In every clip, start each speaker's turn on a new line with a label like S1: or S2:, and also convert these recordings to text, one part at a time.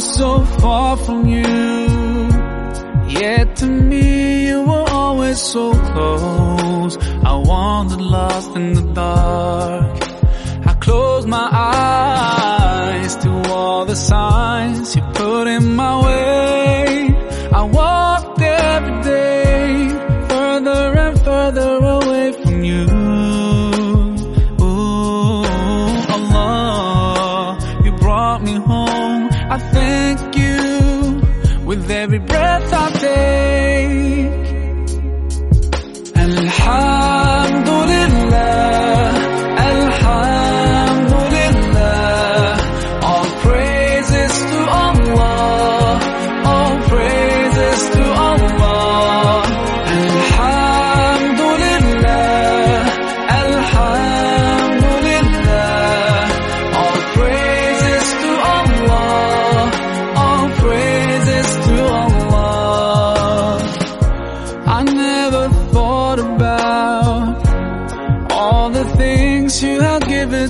S1: far from you. Yet to me you were always so close. I wandered lost in the dark. I closed my eyes to all the signs you put in my way.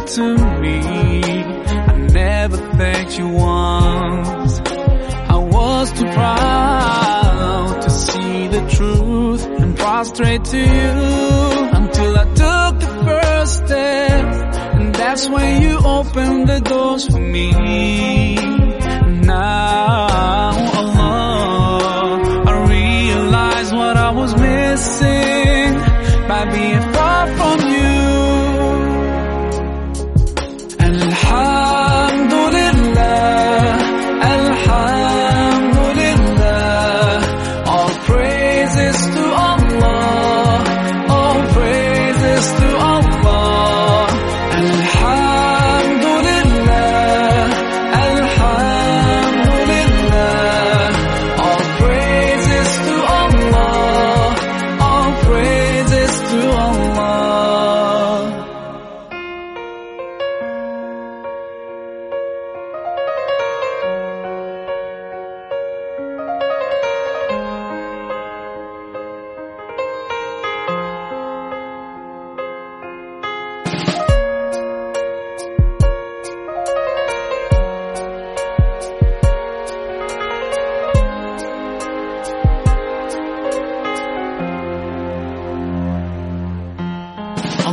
S1: To me. I never thanked you once. I was too proud to see the truth and prostrate to you until I took the first step. And that's when you opened the doors for me.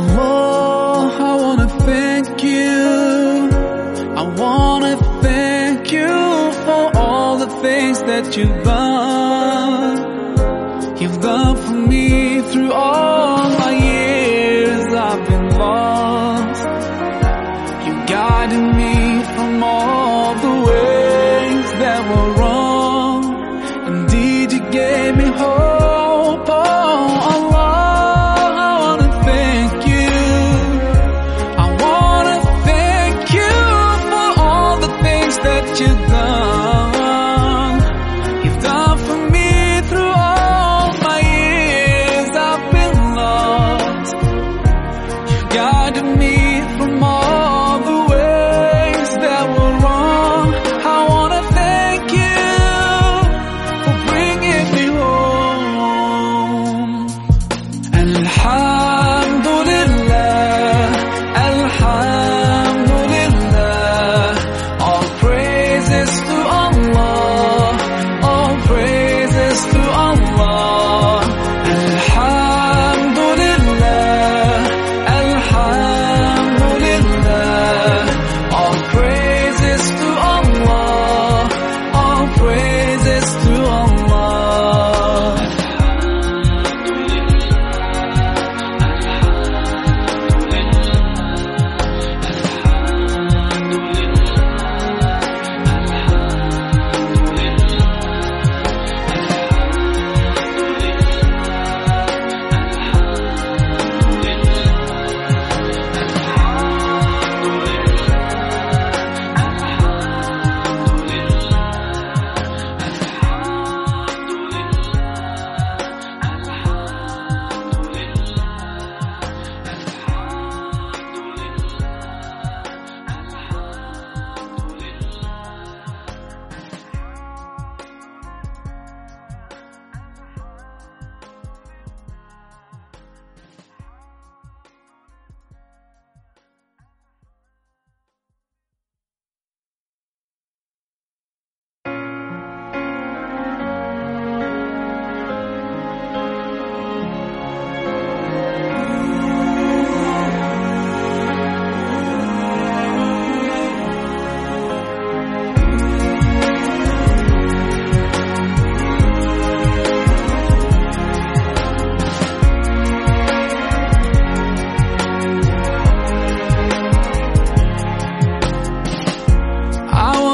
S1: Allah, I wanna thank you. I wanna thank you for all the things that you've done. You've done Guided me from all the ways that were wrong. I wanna thank you for bringing me home. Alhamdulillah,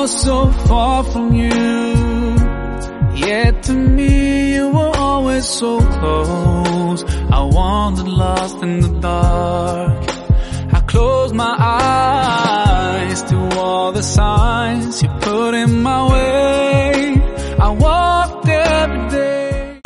S1: so far from you. Yet to me you were always so close. I wandered lost in the dark.